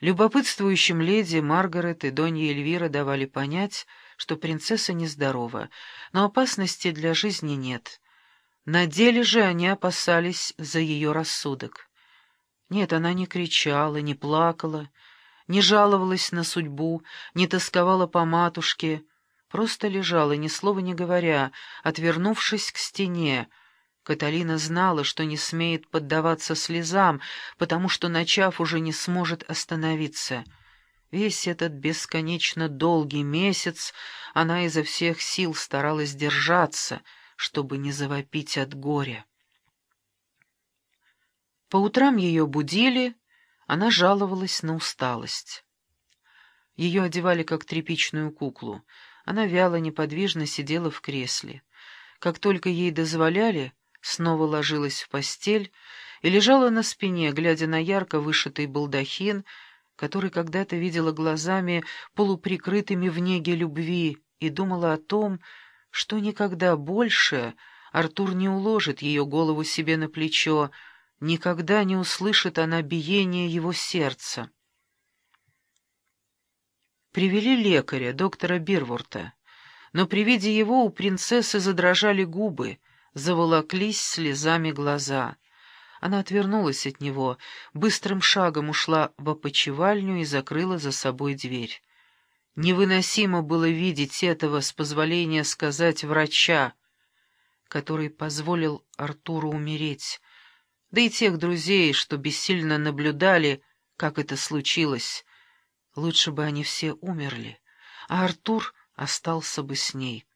Любопытствующим леди Маргарет и Донья Эльвира давали понять, что принцесса нездорова, но опасности для жизни нет. На деле же они опасались за ее рассудок. Нет, она не кричала, не плакала, не жаловалась на судьбу, не тосковала по матушке, просто лежала, ни слова не говоря, отвернувшись к стене, Каталина знала, что не смеет поддаваться слезам, потому что, начав, уже не сможет остановиться. Весь этот бесконечно долгий месяц она изо всех сил старалась держаться, чтобы не завопить от горя. По утрам ее будили, она жаловалась на усталость. Ее одевали как тряпичную куклу. Она вяло, неподвижно сидела в кресле. Как только ей дозволяли, снова ложилась в постель и лежала на спине, глядя на ярко вышитый балдахин, который когда-то видела глазами, полуприкрытыми в неге любви, и думала о том, что никогда больше Артур не уложит ее голову себе на плечо, никогда не услышит она биение его сердца. Привели лекаря, доктора Бирворта, но при виде его у принцессы задрожали губы, заволоклись слезами глаза. Она отвернулась от него, быстрым шагом ушла в опочивальню и закрыла за собой дверь. Невыносимо было видеть этого, с позволения сказать, врача, который позволил Артуру умереть, да и тех друзей, что бессильно наблюдали, как это случилось. Лучше бы они все умерли, а Артур остался бы с ней.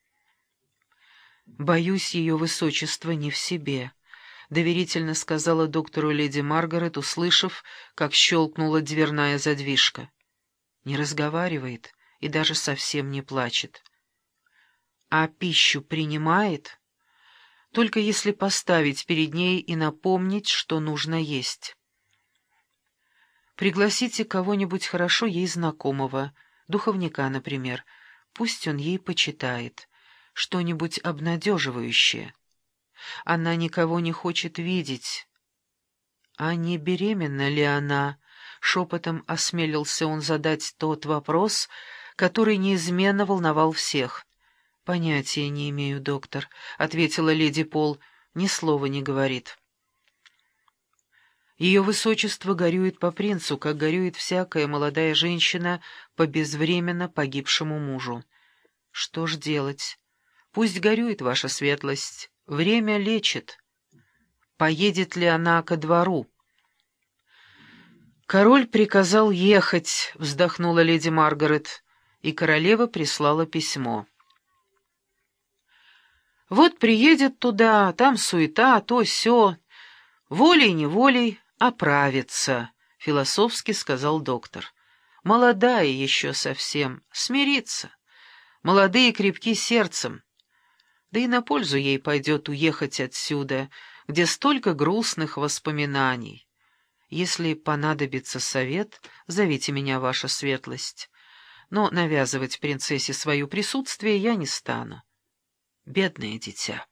«Боюсь, ее высочество не в себе», — доверительно сказала доктору леди Маргарет, услышав, как щелкнула дверная задвижка. Не разговаривает и даже совсем не плачет. «А пищу принимает?» «Только если поставить перед ней и напомнить, что нужно есть». «Пригласите кого-нибудь хорошо ей знакомого, духовника, например, пусть он ей почитает» что-нибудь обнадеживающее. Она никого не хочет видеть. А не беременна ли она? Шепотом осмелился он задать тот вопрос, который неизменно волновал всех. «Понятия не имею, доктор», — ответила леди Пол, — «ни слова не говорит». Ее высочество горюет по принцу, как горюет всякая молодая женщина по безвременно погибшему мужу. Что ж делать? Пусть горюет ваша светлость, время лечит. Поедет ли она ко двору? Король приказал ехать, вздохнула леди Маргарет, и королева прислала письмо. Вот приедет туда, там суета, то все, волей-неволей оправится, философски сказал доктор. Молодая еще совсем, смирится. Молодые крепки сердцем. Да и на пользу ей пойдет уехать отсюда, где столько грустных воспоминаний. Если понадобится совет, зовите меня, ваша светлость. Но навязывать принцессе свое присутствие я не стану. Бедное дитя.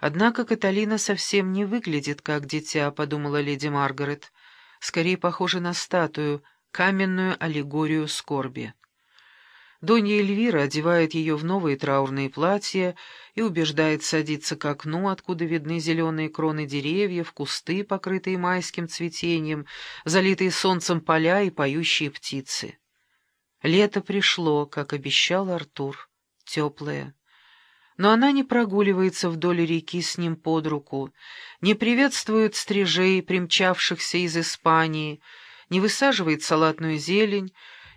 Однако Каталина совсем не выглядит как дитя, подумала леди Маргарет. Скорее похожа на статую, каменную аллегорию скорби. Донья Эльвира одевает ее в новые траурные платья и убеждает садиться к окну, откуда видны зеленые кроны деревьев, кусты, покрытые майским цветением, залитые солнцем поля и поющие птицы. Лето пришло, как обещал Артур, теплое. Но она не прогуливается вдоль реки с ним под руку, не приветствует стрижей, примчавшихся из Испании, не высаживает салатную зелень,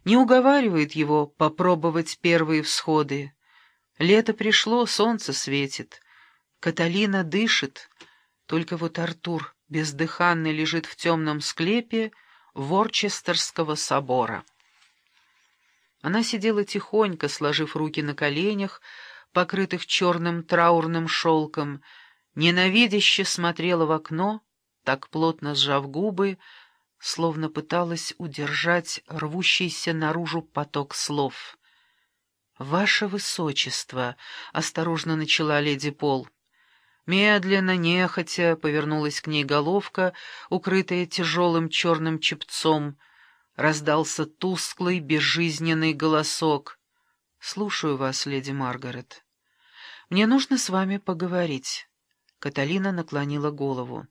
не уговаривает его попробовать первые всходы. Лето пришло, солнце светит. Каталина дышит, только вот Артур бездыханный лежит в темном склепе Ворчестерского собора. Она сидела тихонько, сложив руки на коленях, покрытых черным траурным шелком, ненавидяще смотрела в окно, так плотно сжав губы, словно пыталась удержать рвущийся наружу поток слов. «Ваше Высочество», — осторожно начала леди Пол, — Медленно, нехотя, повернулась к ней головка, укрытая тяжелым черным чепцом. Раздался тусклый, безжизненный голосок. «Слушаю вас, леди Маргарет. Мне нужно с вами поговорить». Каталина наклонила голову.